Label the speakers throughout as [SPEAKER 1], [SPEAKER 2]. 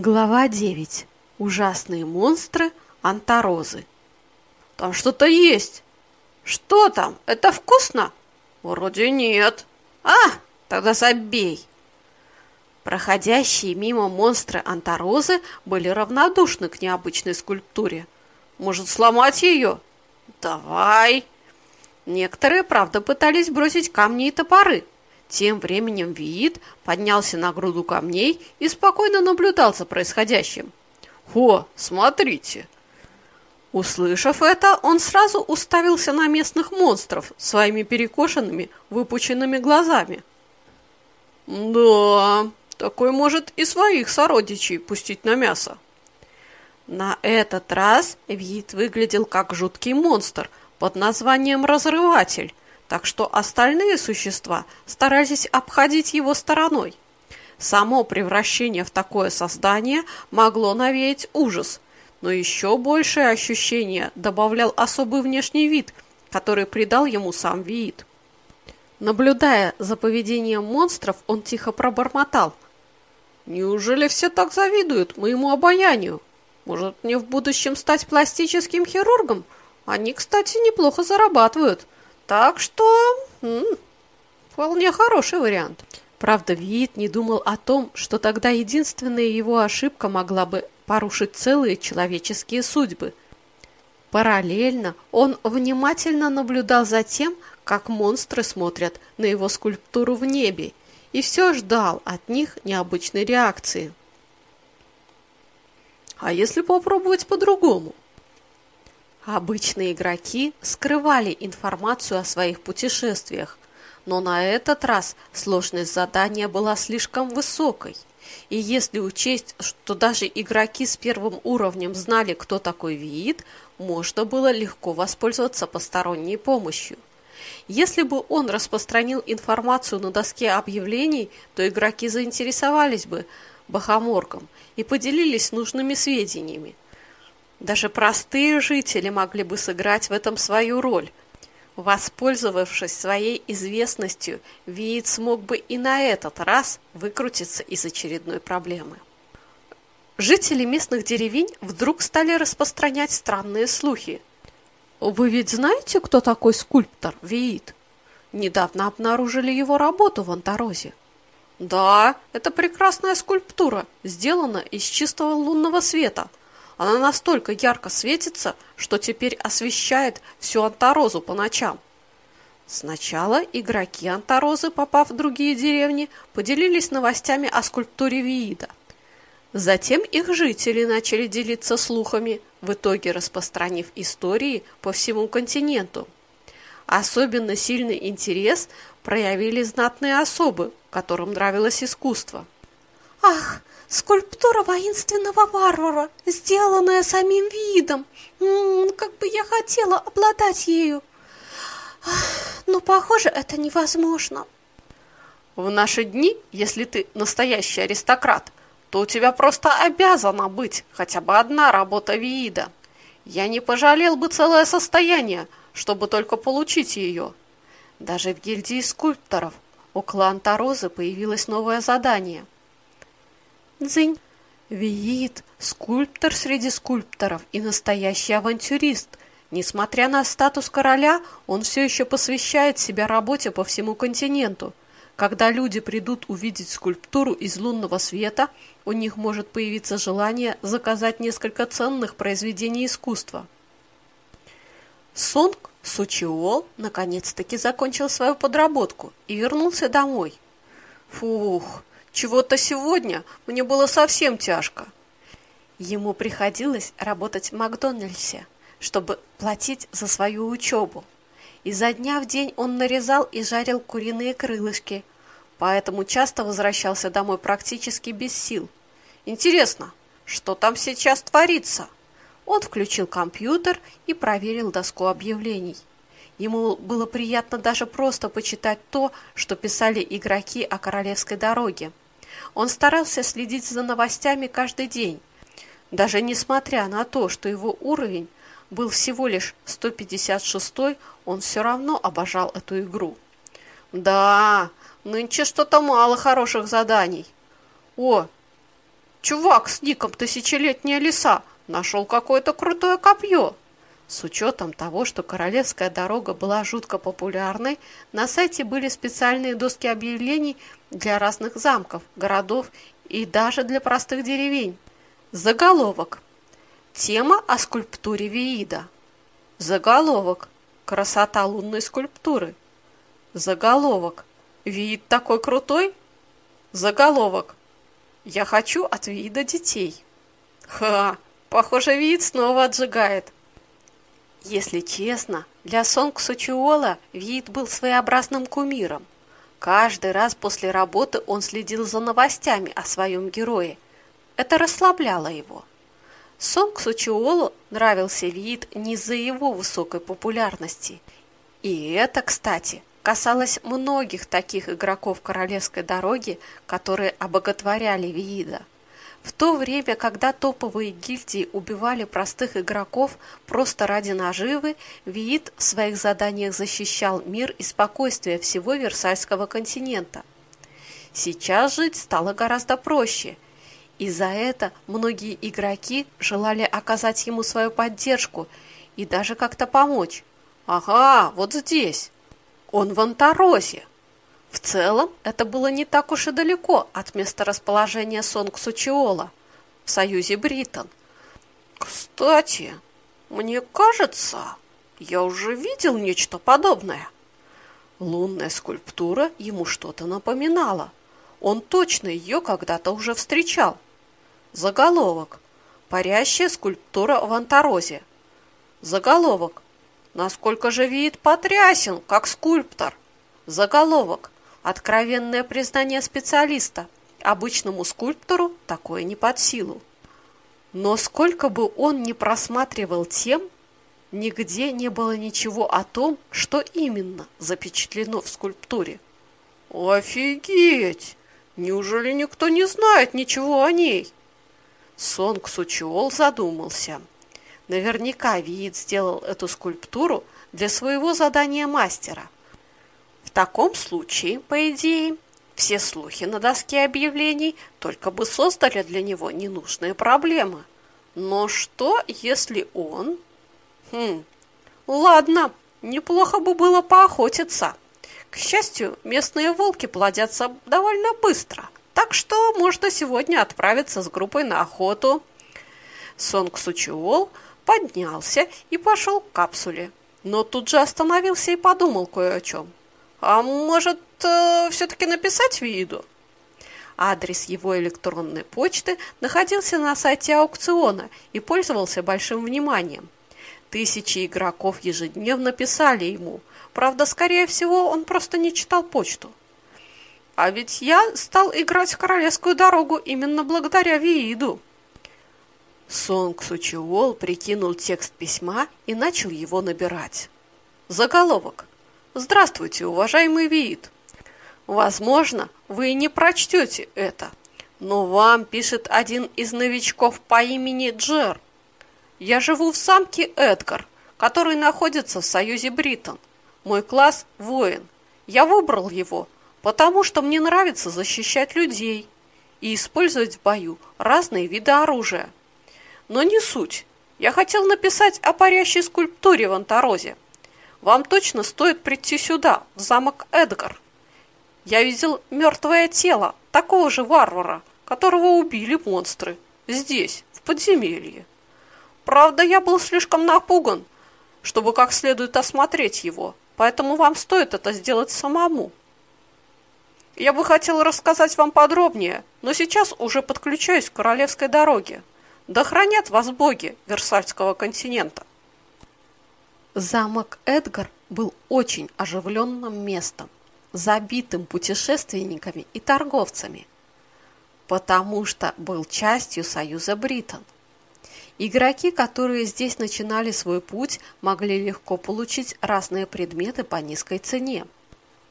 [SPEAKER 1] Глава 9. Ужасные монстры Антарозы. Там что-то есть. Что там? Это вкусно? Вроде нет. А, тогда забей. Проходящие мимо монстры Антарозы были равнодушны к необычной скульптуре. Может, сломать ее? Давай. Некоторые, правда, пытались бросить камни и топоры. Тем временем Виит поднялся на груду камней и спокойно наблюдал за происходящим. «О, смотрите!» Услышав это, он сразу уставился на местных монстров своими перекошенными, выпученными глазами. «Да, такой может и своих сородичей пустить на мясо». На этот раз Виит выглядел как жуткий монстр под названием «Разрыватель», так что остальные существа старались обходить его стороной. Само превращение в такое создание могло навеять ужас, но еще большее ощущение добавлял особый внешний вид, который придал ему сам вид. Наблюдая за поведением монстров, он тихо пробормотал. «Неужели все так завидуют моему обаянию? Может, мне в будущем стать пластическим хирургом? Они, кстати, неплохо зарабатывают». Так что м вполне хороший вариант. Правда, Виит не думал о том, что тогда единственная его ошибка могла бы порушить целые человеческие судьбы. Параллельно он внимательно наблюдал за тем, как монстры смотрят на его скульптуру в небе, и все ждал от них необычной реакции. А если попробовать по-другому? Обычные игроки скрывали информацию о своих путешествиях, но на этот раз сложность задания была слишком высокой. И если учесть, что даже игроки с первым уровнем знали, кто такой Виит, можно было легко воспользоваться посторонней помощью. Если бы он распространил информацию на доске объявлений, то игроки заинтересовались бы Бахоморком и поделились нужными сведениями. Даже простые жители могли бы сыграть в этом свою роль. Воспользовавшись своей известностью, Виит смог бы и на этот раз выкрутиться из очередной проблемы. Жители местных деревень вдруг стали распространять странные слухи. «Вы ведь знаете, кто такой скульптор Виит? Недавно обнаружили его работу в Антарозе». «Да, это прекрасная скульптура, сделана из чистого лунного света», она настолько ярко светится, что теперь освещает всю Антарозу по ночам. Сначала игроки Антарозы, попав в другие деревни, поделились новостями о скульптуре Виида. Затем их жители начали делиться слухами, в итоге распространив истории по всему континенту. Особенно сильный интерес проявили знатные особы, которым нравилось искусство.
[SPEAKER 2] «Ах, Скульптура воинственного варвара, сделанная самим видом. М -м, как бы я хотела обладать ею. Но, похоже, это невозможно.
[SPEAKER 1] В наши дни, если ты настоящий аристократ, то у тебя просто обязана быть хотя бы одна работа Виида. Я не пожалел бы целое состояние, чтобы только получить ее. Даже в гильдии скульпторов около Антарозы появилось новое задание – Дзынь. Виит, скульптор среди скульпторов и настоящий авантюрист. Несмотря на статус короля, он все еще посвящает себя работе по всему континенту. Когда люди придут увидеть скульптуру из лунного света, у них может появиться желание заказать несколько ценных произведений искусства. Сонг Сучиол наконец-таки закончил свою подработку и вернулся домой. Фух, чего-то сегодня мне было совсем тяжко. Ему приходилось работать в Макдональдсе, чтобы платить за свою учебу. Изо дня в день он нарезал и жарил куриные крылышки, поэтому часто возвращался домой практически без сил. Интересно, что там сейчас творится? Он включил компьютер и проверил доску объявлений. Ему было приятно даже просто почитать то, что писали игроки о королевской дороге. Он старался следить за новостями каждый день, даже несмотря на то, что его уровень был всего лишь 156 он все равно обожал эту игру. Да, нынче что-то мало хороших заданий. О, чувак с ником «Тысячелетняя лиса» нашел какое-то крутое копье. С учетом того, что Королевская дорога была жутко популярной, на сайте были специальные доски объявлений для разных замков, городов и даже для простых деревень. Заголовок. Тема о скульптуре Виида. Заголовок. Красота лунной скульптуры. Заголовок. Виид такой крутой? Заголовок. Я хочу от Виида детей. Ха, похоже, Виид снова отжигает. Если честно, для Сонг Сучуола Виит был своеобразным кумиром. Каждый раз после работы он следил за новостями о своем герое. Это расслабляло его. Сонг Сучуолу нравился Виит не из-за его высокой популярности. И это, кстати, касалось многих таких игроков королевской дороги, которые обоготворяли Виида. В то время, когда топовые гильдии убивали простых игроков просто ради наживы, Виит в своих заданиях защищал мир и спокойствие всего Версальского континента. Сейчас жить стало гораздо проще, и за это многие игроки желали оказать ему свою поддержку и даже как-то помочь. Ага, вот здесь. Он в Антаросе. В целом, это было не так уж и далеко от места расположения Сонг-Сучиола в союзе Бритон. Кстати, мне кажется, я уже видел нечто подобное. Лунная скульптура ему что-то напоминала. Он точно ее когда-то уже встречал. Заголовок. Парящая скульптура в Антарозе. Заголовок. Насколько же вид потрясен, как скульптор. Заголовок. Откровенное признание специалиста. Обычному скульптору такое не под силу. Но сколько бы он ни просматривал тем, нигде не было ничего о том, что именно запечатлено в скульптуре. «Офигеть! Неужели никто не знает ничего о ней?» Сонг Сучиол задумался. Наверняка Виит сделал эту скульптуру для своего задания мастера – в таком случае, по идее, все слухи на доске объявлений только бы создали для него ненужные проблемы. Но что, если он... Хм, ладно, неплохо бы было поохотиться. К счастью, местные волки плодятся довольно быстро, так что можно сегодня отправиться с группой на охоту. Сонг Сучиол поднялся и пошел к капсуле, но тут же остановился и подумал кое о чем. А может, э, все-таки написать Вииду? Адрес его электронной почты находился на сайте аукциона и пользовался большим вниманием. Тысячи игроков ежедневно писали ему. Правда, скорее всего, он просто не читал почту. А ведь я стал играть в королевскую дорогу именно благодаря Вииду. Сонг Сучиол прикинул текст письма и начал его набирать. Заголовок. Здравствуйте, уважаемый Виит. Возможно, вы не прочтете это, но вам пишет один из новичков по имени Джер. Я живу в самке Эдгар, который находится в Союзе Бритон. Мой класс – воин. Я выбрал его, потому что мне нравится защищать людей и использовать в бою разные виды оружия. Но не суть. Я хотел написать о парящей скульптуре в Антарозе – вам точно стоит прийти сюда, в замок Эдгар. Я видел мертвое тело такого же варвара, которого убили монстры, здесь, в подземелье. Правда, я был слишком напуган, чтобы как следует осмотреть его, поэтому вам стоит это сделать самому. Я бы хотел рассказать вам подробнее, но сейчас уже подключаюсь к королевской дороге. Да хранят вас боги Версальского континента. Замок Эдгар был очень оживленным местом, забитым путешественниками и торговцами, потому что был частью Союза Бритон. Игроки, которые здесь начинали свой путь, могли легко получить разные предметы по низкой цене.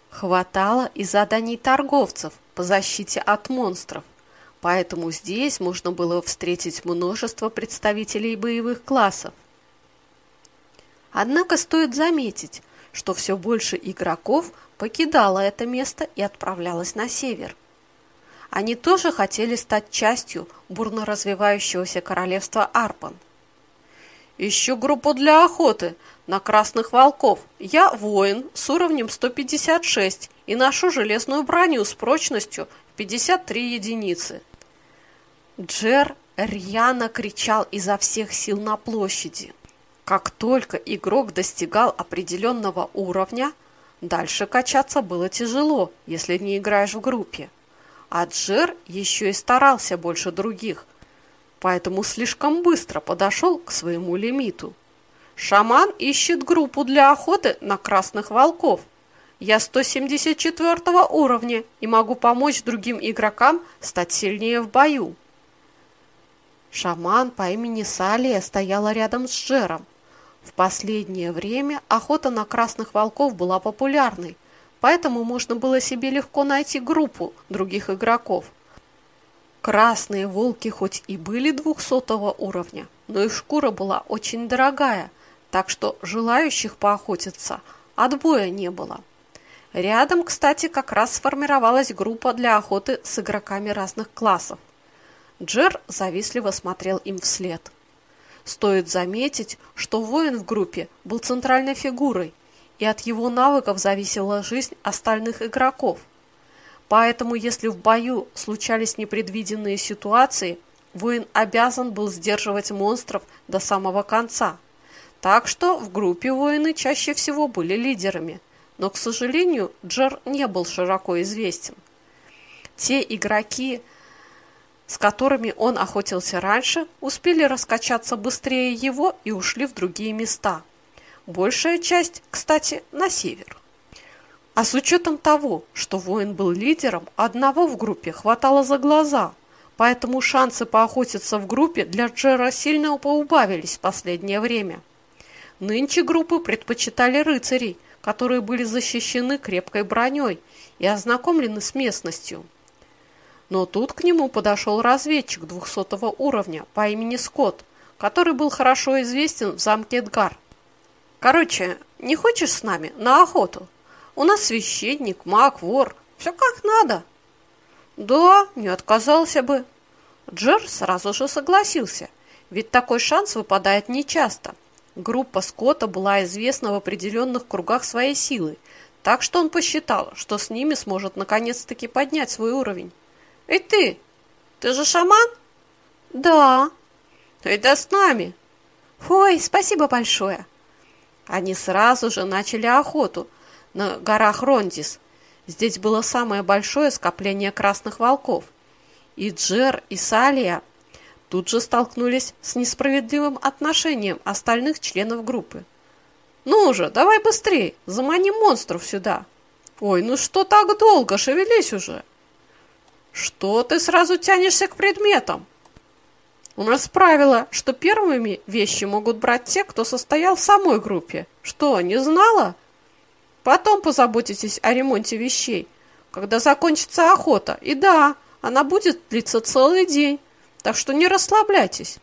[SPEAKER 1] Хватало и заданий торговцев по защите от монстров, поэтому здесь можно было встретить множество представителей боевых классов. Однако стоит заметить, что все больше игроков покидало это место и отправлялось на север. Они тоже хотели стать частью бурно развивающегося королевства Арпан. «Ищу группу для охоты на красных волков. Я воин с уровнем 156 и ношу железную броню с прочностью 53 единицы». Джер рьяно кричал изо всех сил на площади. Как только игрок достигал определенного уровня, дальше качаться было тяжело, если не играешь в группе. А Джер еще и старался больше других, поэтому слишком быстро подошел к своему лимиту. Шаман ищет группу для охоты на красных волков. Я 174 уровня и могу помочь другим игрокам стать сильнее в бою. Шаман по имени Салия стояла рядом с Джером. В последнее время охота на красных волков была популярной, поэтому можно было себе легко найти группу других игроков. Красные волки хоть и были двухсотого уровня, но их шкура была очень дорогая, так что желающих поохотиться отбоя не было. Рядом, кстати, как раз сформировалась группа для охоты с игроками разных классов. Джер завистливо смотрел им вслед. Стоит заметить, что воин в группе был центральной фигурой, и от его навыков зависела жизнь остальных игроков. Поэтому, если в бою случались непредвиденные ситуации, воин обязан был сдерживать монстров до самого конца. Так что в группе воины чаще всего были лидерами, но, к сожалению, Джер не был широко известен. Те игроки, с которыми он охотился раньше, успели раскачаться быстрее его и ушли в другие места. Большая часть, кстати, на север. А с учетом того, что воин был лидером, одного в группе хватало за глаза, поэтому шансы поохотиться в группе для Джера сильно поубавились в последнее время. Нынче группы предпочитали рыцарей, которые были защищены крепкой броней и ознакомлены с местностью. Но тут к нему подошел разведчик двухсотого уровня по имени Скотт, который был хорошо известен в замке Эдгар. «Короче, не хочешь с нами на охоту? У нас священник, маг, вор, все как надо». «Да, не отказался бы». Джер сразу же согласился, ведь такой шанс выпадает нечасто. Группа Скотта была известна в определенных кругах своей силы, так что он посчитал, что с ними сможет наконец-таки поднять свой уровень. Эй ты, ты же шаман?
[SPEAKER 2] Да.
[SPEAKER 1] Тогда с нами.
[SPEAKER 2] Ой, спасибо большое.
[SPEAKER 1] Они сразу же начали охоту на горах Рондис. Здесь было самое большое скопление красных волков. И Джер, и Салия тут же столкнулись с несправедливым отношением остальных членов группы. «Ну же, давай быстрей, замани монстров сюда!» «Ой, ну что так долго? Шевелись уже!» Что ты сразу тянешься к предметам? У нас правило, что первыми вещи могут брать те, кто состоял в самой группе. Что, не знала? Потом позаботитесь о ремонте вещей, когда закончится охота. И да, она будет длиться целый день, так что не расслабляйтесь.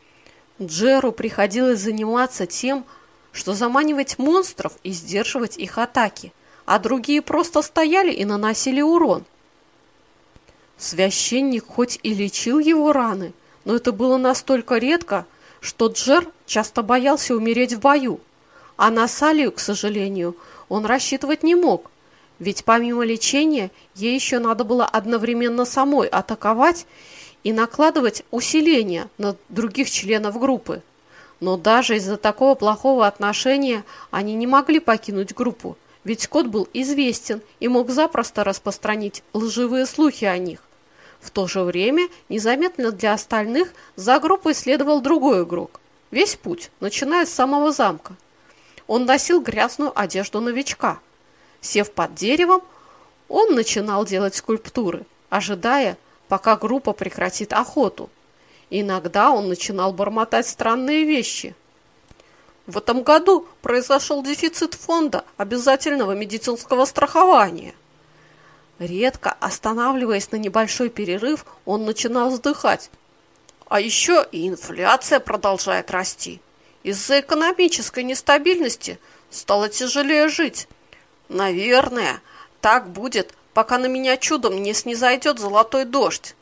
[SPEAKER 1] Джеру приходилось заниматься тем, что заманивать монстров и сдерживать их атаки, а другие просто стояли и наносили урон. Священник хоть и лечил его раны, но это было настолько редко, что Джер часто боялся умереть в бою. А на Салию, к сожалению, он рассчитывать не мог, ведь помимо лечения ей еще надо было одновременно самой атаковать и накладывать усиление на других членов группы. Но даже из-за такого плохого отношения они не могли покинуть группу, ведь кот был известен и мог запросто распространить лживые слухи о них. В то же время, незаметно для остальных, за группой следовал другой игрок. Весь путь, начиная с самого замка. Он носил грязную одежду новичка. Сев под деревом, он начинал делать скульптуры, ожидая, пока группа прекратит охоту. Иногда он начинал бормотать странные вещи. В этом году произошел дефицит фонда обязательного медицинского страхования – Редко останавливаясь на небольшой перерыв, он начинал вздыхать. А еще и инфляция продолжает расти. Из-за экономической нестабильности стало тяжелее жить. Наверное, так будет пока на меня чудом не снизойдет золотой дождь.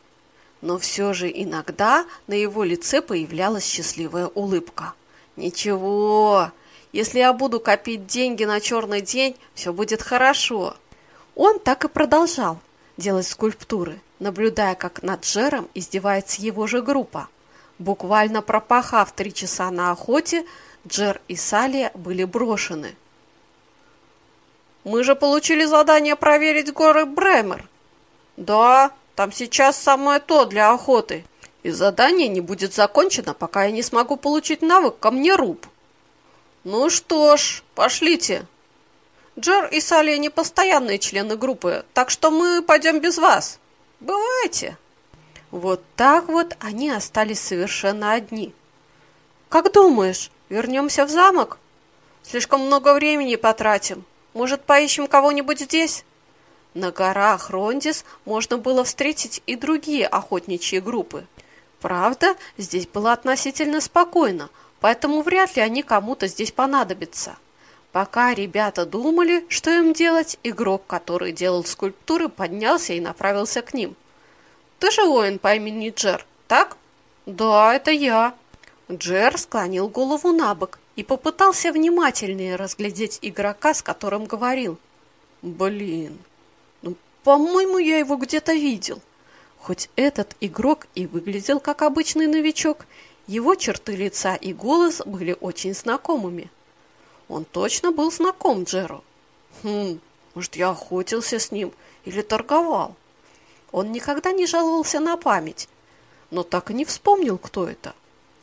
[SPEAKER 1] Но все же иногда на его лице появлялась счастливая улыбка. «Ничего, если я буду копить деньги на черный день, все будет хорошо». Он так и продолжал делать скульптуры, наблюдая, как над Джером издевается его же группа. Буквально пропахав три часа на охоте, Джер и Салия были брошены. «Мы же получили задание проверить горы Бремер». «Да, там сейчас самое то для охоты. И задание не будет закончено, пока я не смогу получить навык камнеруб». «Ну что ж, пошлите». Джер и Салия не постоянные члены группы, так что мы пойдем без вас. Бывайте. Вот так вот они остались совершенно одни. Как думаешь, вернемся в замок? Слишком много времени потратим. Может, поищем кого-нибудь здесь? На горах Рондис можно было встретить и другие охотничьи группы. Правда, здесь было относительно спокойно, поэтому вряд ли они кому-то здесь понадобятся. Пока ребята думали, что им делать, игрок, который делал скульптуры, поднялся и направился к ним. «Ты же воин по имени Джер, так?» «Да, это я». Джер склонил голову на бок и попытался внимательнее разглядеть игрока, с которым говорил. «Блин, ну, по-моему, я его где-то видел». Хоть этот игрок и выглядел как обычный новичок, его черты лица и голос были очень знакомыми. Он точно был знаком Джеру. Хм, может, я охотился с ним или торговал. Он никогда не жаловался на память, но так и не вспомнил, кто это.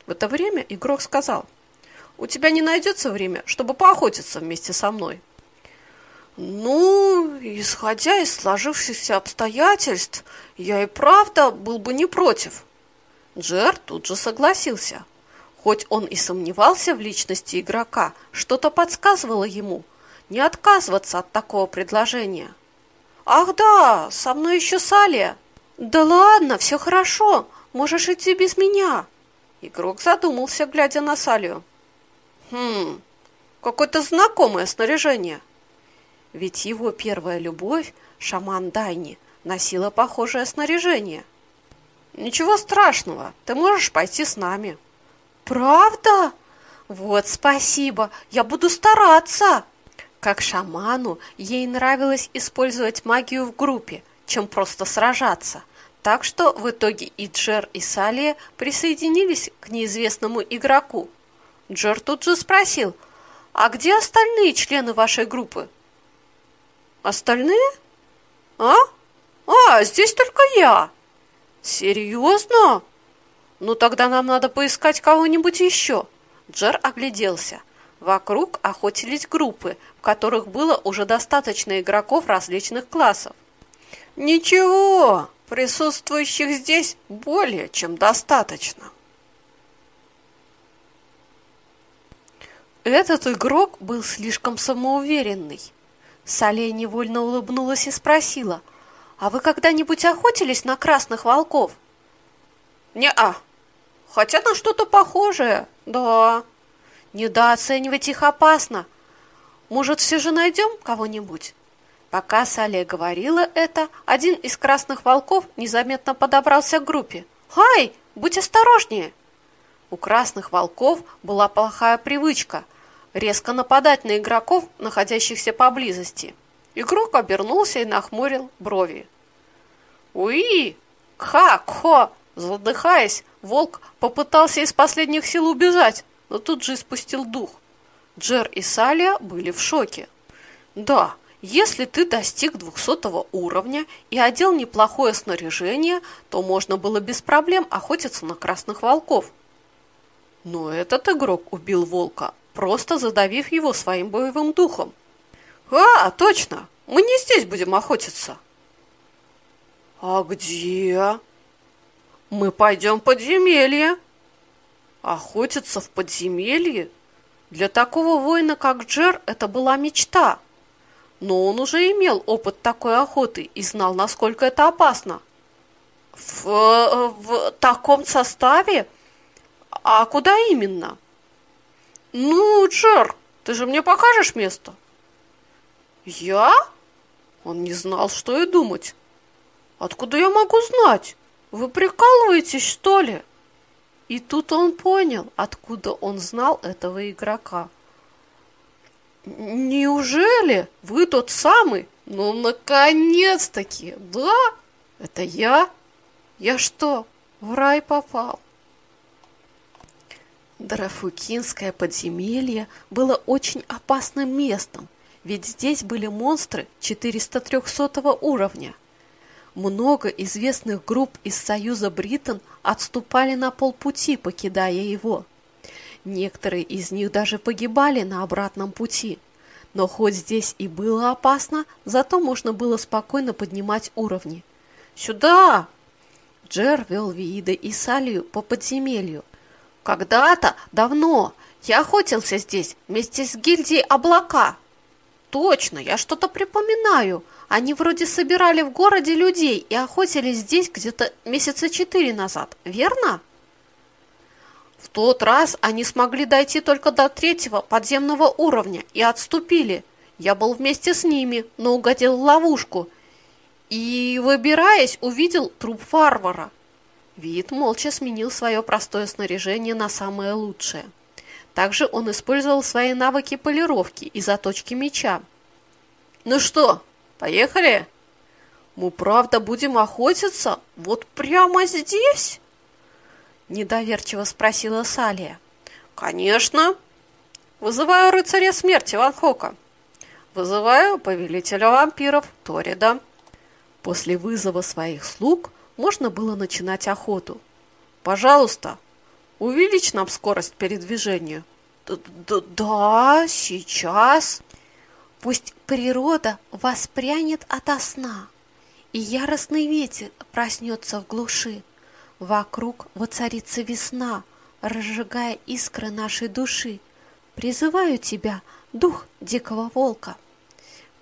[SPEAKER 1] В это время игрок сказал, «У тебя не найдется время, чтобы поохотиться вместе со мной». «Ну, исходя из сложившихся обстоятельств, я и правда был бы не против». Джер тут же согласился. Хоть он и сомневался в личности игрока, что-то подсказывало ему не отказываться от такого предложения. «Ах да, со мной еще Салия!» «Да ладно, все хорошо, можешь идти без меня!» Игрок задумался, глядя на Салию. «Хм, какое-то знакомое снаряжение!» Ведь его первая любовь, шаман Дайни, носила похожее снаряжение. «Ничего страшного, ты можешь пойти с нами!» Правда? Вот спасибо, я буду стараться. Как шаману, ей нравилось использовать магию в группе, чем просто сражаться. Так что в итоге и Джер, и Салия присоединились к неизвестному игроку. Джер тут же спросил, а где остальные члены вашей группы? Остальные? А? А, здесь только я. Серьезно? «Ну тогда нам надо поискать кого-нибудь еще». Джер огляделся. Вокруг охотились группы, в которых было уже достаточно игроков различных классов. «Ничего, присутствующих здесь более чем достаточно». Этот игрок был слишком самоуверенный. Сале невольно улыбнулась и спросила, «А вы когда-нибудь охотились на красных волков?» «Не-а», Хотя на что-то похожее, да. Недооценивать их опасно. Может, все же найдем кого-нибудь? Пока Салия говорила это, один из красных волков незаметно подобрался к группе. «Хай, будь осторожнее!» У красных волков была плохая привычка резко нападать на игроков, находящихся поблизости. Игрок обернулся и нахмурил брови. «Уи! Ха-хо!» Задыхаясь, волк попытался из последних сил убежать, но тут же испустил дух. Джер и Салия были в шоке. Да, если ты достиг 200 уровня и одел неплохое снаряжение, то можно было без проблем охотиться на красных волков. Но этот игрок убил волка, просто задавив его своим боевым духом. «А, точно! Мы не здесь будем охотиться!» «А где?» Мы пойдем в подземелье. Охотиться в подземелье? Для такого воина, как Джер, это была мечта. Но он уже имел опыт такой охоты и знал, насколько это опасно. В, в таком составе? А куда именно? Ну, Джер, ты же мне покажешь место? Я? Он не знал, что и думать. Откуда я могу знать? Вы прикалываетесь, что ли? И тут он понял, откуда он знал этого игрока. Неужели вы тот самый? Ну, наконец-таки, да? Это я? Я что, в рай попал? Драфукинское подземелье было очень опасным местом, ведь здесь были монстры 400-300 уровня. Много известных групп из Союза Британ отступали на полпути, покидая его. Некоторые из них даже погибали на обратном пути. Но хоть здесь и было опасно, зато можно было спокойно поднимать уровни. «Сюда!» Джер вел Виида и Салию по подземелью. «Когда-то, давно, я охотился здесь вместе с гильдией Облака». «Точно, я что-то припоминаю. Они вроде собирали в городе людей и охотились здесь где-то месяца четыре назад, верно? В тот раз они смогли дойти только до третьего подземного уровня и отступили. Я был вместе с ними, но угодил в ловушку. И, выбираясь, увидел труп варвара. Вид молча сменил свое простое снаряжение на самое лучшее. Также он использовал свои навыки полировки и заточки меча. «Ну что, Поехали? Мы правда будем охотиться? Вот прямо здесь? Недоверчиво спросила Салия. Конечно. Вызываю рыцаря смерти Ван Хока. Вызываю повелителя вампиров Торида. После вызова своих слуг можно было начинать охоту. Пожалуйста, увеличь нам скорость передвижения. Да, сейчас. Пусть природа воспрянет ото сна, И яростный ветер проснется в глуши. Вокруг воцарится весна, Разжигая искры нашей души. Призываю тебя, дух дикого волка.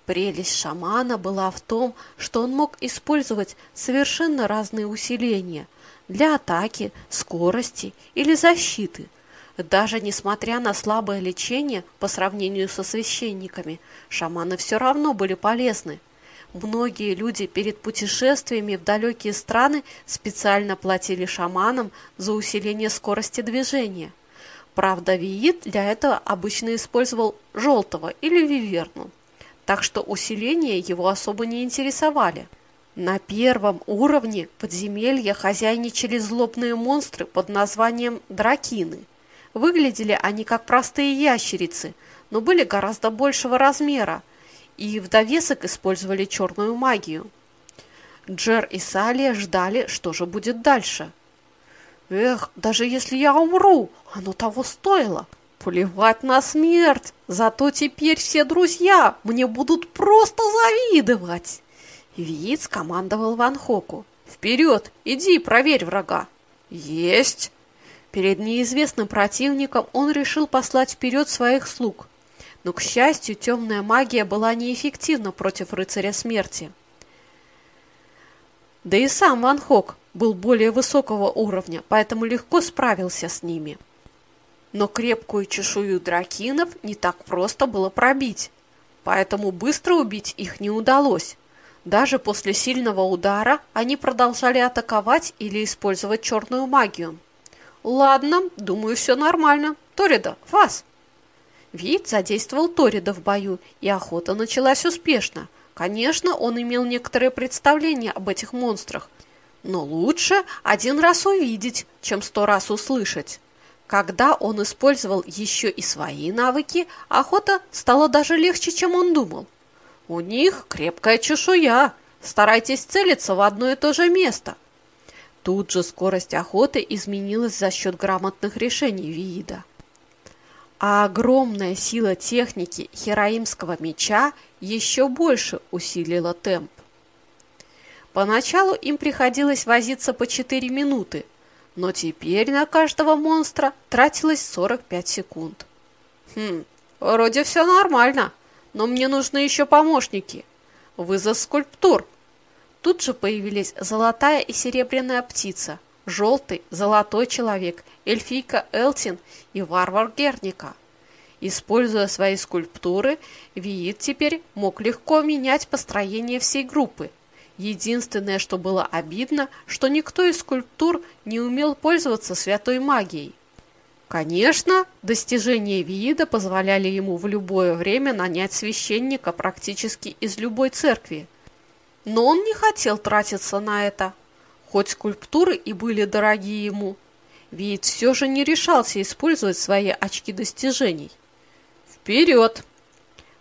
[SPEAKER 1] Прелесть шамана была в том, что он мог использовать совершенно разные усиления для атаки, скорости или защиты – даже несмотря на слабое лечение по сравнению со священниками, шаманы все равно были полезны. Многие люди перед путешествиями в далекие страны специально платили шаманам за усиление скорости движения. Правда, Виит для этого обычно использовал желтого или виверну, так что усиления его особо не интересовали. На первом уровне подземелья хозяйничали злобные монстры под названием дракины – Выглядели они как простые ящерицы, но были гораздо большего размера и в довесок использовали черную магию. Джер и Салия ждали, что же будет дальше. «Эх, даже если я умру, оно того стоило!» Плевать на смерть, зато теперь все друзья мне будут просто завидовать. Виит скомандовал Ван Хоку. Вперед, иди проверь врага. Есть. Перед неизвестным противником он решил послать вперед своих слуг. Но, к счастью, темная магия была неэффективна против рыцаря смерти. Да и сам Ван Хок был более высокого уровня, поэтому легко справился с ними. Но крепкую чешую дракинов не так просто было пробить, поэтому быстро убить их не удалось. Даже после сильного удара они продолжали атаковать или использовать черную магию. Ладно, думаю, все нормально. Торида, вас. Вид задействовал Торида в бою, и охота началась успешно. Конечно, он имел некоторое представление об этих монстрах, но лучше один раз увидеть, чем сто раз услышать. Когда он использовал еще и свои навыки, охота стала даже легче, чем он думал. У них крепкая чешуя. Старайтесь целиться в одно и то же место – Тут же скорость охоты изменилась за счет грамотных решений Виида. А огромная сила техники хераимского меча еще больше усилила темп. Поначалу им приходилось возиться по 4 минуты, но теперь на каждого монстра тратилось 45 секунд. Хм, вроде все нормально, но мне нужны еще помощники. Вызов скульптур – Тут же появились золотая и серебряная птица, желтый, золотой человек, эльфийка Элтин и варвар Герника. Используя свои скульптуры, Виит теперь мог легко менять построение всей группы. Единственное, что было обидно, что никто из скульптур не умел пользоваться святой магией. Конечно, достижения Виида позволяли ему в любое время нанять священника практически из любой церкви. Но он не хотел тратиться на это. Хоть скульптуры и были дорогие ему, Виит все же не решался использовать свои очки достижений. Вперед!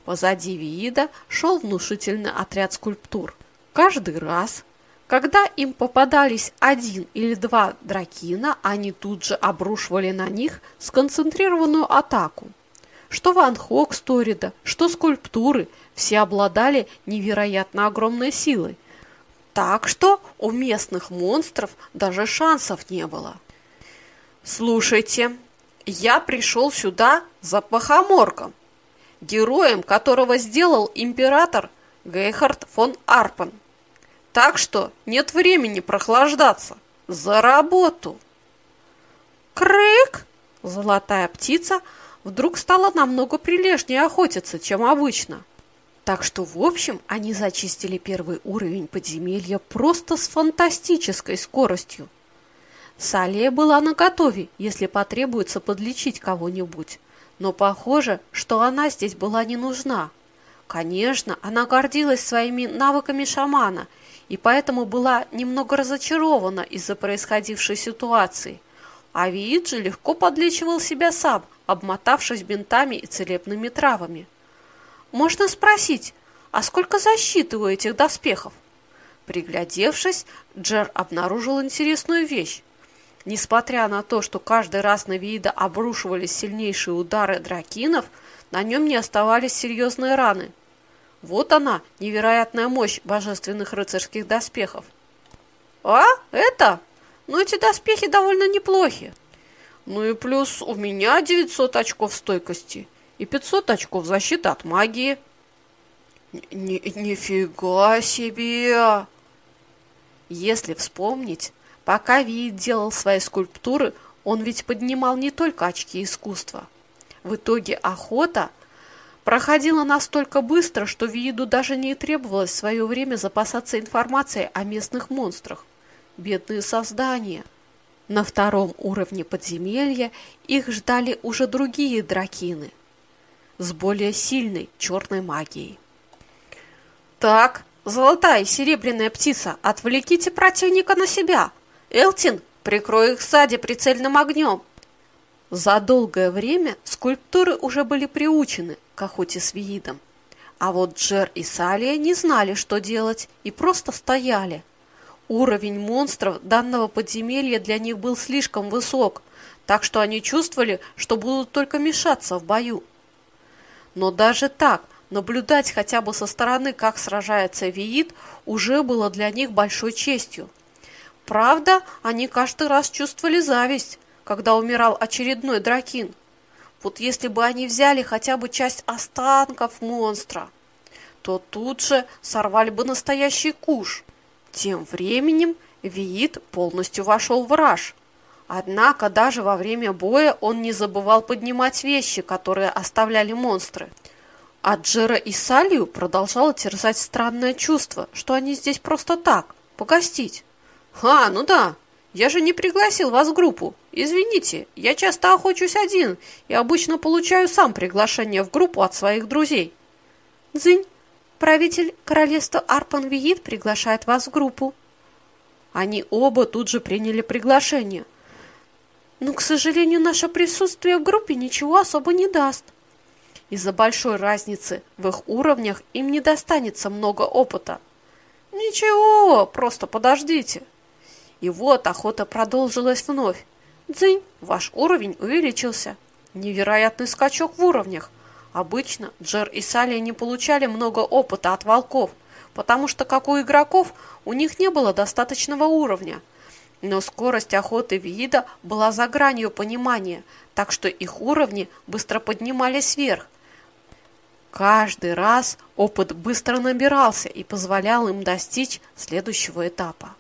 [SPEAKER 1] Позади Виида шел внушительный отряд скульптур. Каждый раз, когда им попадались один или два дракина, они тут же обрушивали на них сконцентрированную атаку. Что Ван Хок Сторида, что скульптуры, все обладали невероятно огромной силой. Так что у местных монстров даже шансов не было. «Слушайте, я пришел сюда за Пахоморком, героем которого сделал император Гейхард фон Арпен. Так что нет времени прохлаждаться. За работу. Крык! Золотая птица вдруг стала намного прилежнее охотиться, чем обычно. Так что, в общем, они зачистили первый уровень подземелья просто с фантастической скоростью. Салия была наготове, если потребуется подлечить кого-нибудь. Но похоже, что она здесь была не нужна. Конечно, она гордилась своими навыками шамана и поэтому была немного разочарована из-за происходившей ситуации. А Вииджи легко подлечивал себя сам, обмотавшись бинтами и целебными травами. Можно спросить, а сколько защиты у этих доспехов? Приглядевшись, Джер обнаружил интересную вещь. Несмотря на то, что каждый раз на Виида обрушивались сильнейшие удары дракинов, на нем не оставались серьезные раны. Вот она, невероятная мощь божественных рыцарских доспехов. А, это? Ну, эти доспехи довольно неплохи. Ну и плюс у меня 900 очков стойкости и 500 очков защиты от магии. Ни нифига себе! Если вспомнить, пока Виит делал свои скульптуры, он ведь поднимал не только очки искусства. В итоге охота проходила настолько быстро, что Вииду даже не требовалось в свое время запасаться информацией о местных монстрах. Бедные создания. На втором уровне подземелья их ждали уже другие дракины с более сильной черной магией. «Так, золотая и серебряная птица, отвлеките противника на себя! Элтин, прикрой их сзади прицельным огнем!» За долгое время скульптуры уже были приучены к охоте с Виидом. А вот Джер и Салия не знали, что делать, и просто стояли. Уровень монстров данного подземелья для них был слишком высок, так что они чувствовали, что будут только мешаться в бою. Но даже так, наблюдать хотя бы со стороны, как сражается Виид, уже было для них большой честью. Правда, они каждый раз чувствовали зависть, когда умирал очередной дракин. Вот если бы они взяли хотя бы часть останков монстра, то тут же сорвали бы настоящий куш. Тем временем Виит полностью вошел в раж. Однако даже во время боя он не забывал поднимать вещи, которые оставляли монстры. А Джера и Салью продолжало терзать странное чувство, что они здесь просто так, погостить. «А, ну да, я же не пригласил вас в группу. Извините, я часто охочусь один и обычно получаю сам приглашение в группу от своих друзей. Дзынь, правитель королевства Арпан-Виит приглашает вас в группу. Они оба тут же приняли приглашение. Но, к сожалению, наше присутствие в группе ничего особо не даст. Из-за большой разницы в их уровнях им не достанется много опыта. Ничего, просто подождите. И вот охота продолжилась вновь. Дзынь, ваш уровень увеличился. Невероятный скачок в уровнях. Обычно Джер и Салли не получали много опыта от волков, потому что, как у игроков, у них не было достаточного уровня. Но скорость охоты Виида была за гранью понимания, так что их уровни быстро поднимались вверх. Каждый раз опыт быстро набирался и позволял им достичь следующего этапа.